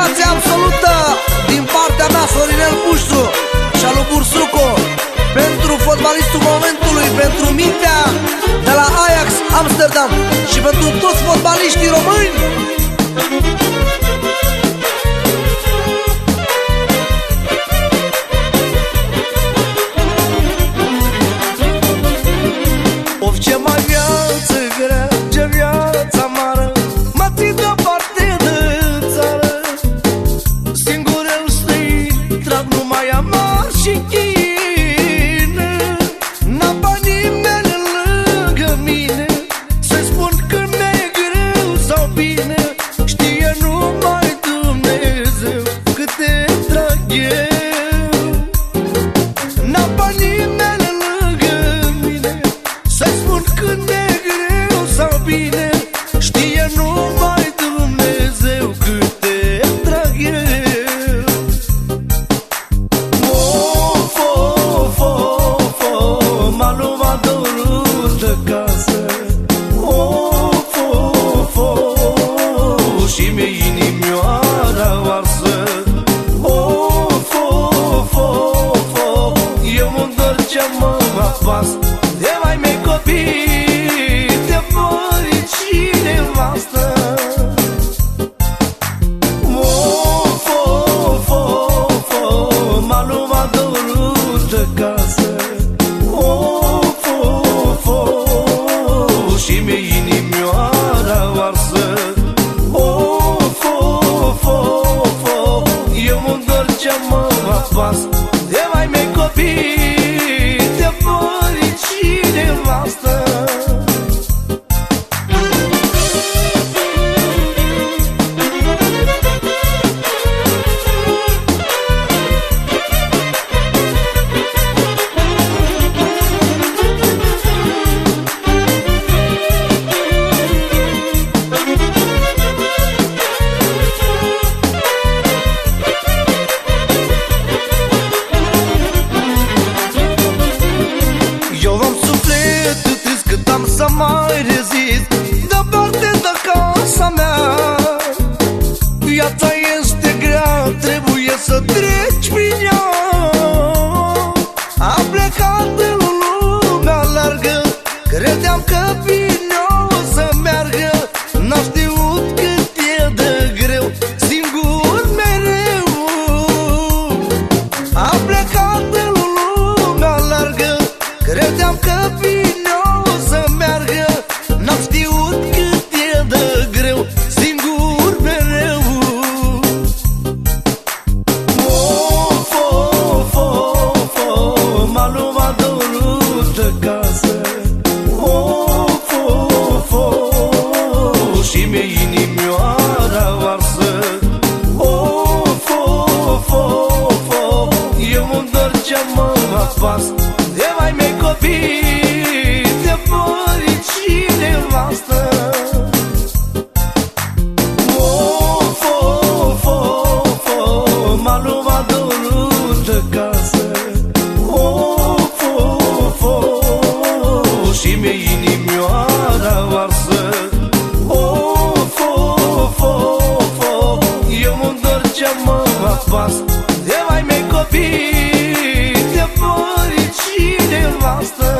Felicitație absolută din partea mea Sorinel Bușu și al lui Bursuco pentru fotbalistul momentului, pentru mintea de la Ajax Amsterdam și pentru toți fotbaliștii români. chiquinho. was treci prin ea. Am plecat de lumea largă Credeam că bine o să meargă. N-am știut cât e de greu. Singur mereu. Am plecat de lumea largă Credeam că bine faço lost her